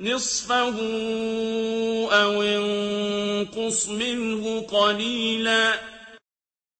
نِّصْفَهُ أَوِ انقُصْ مِنْهُ قَلِيلًا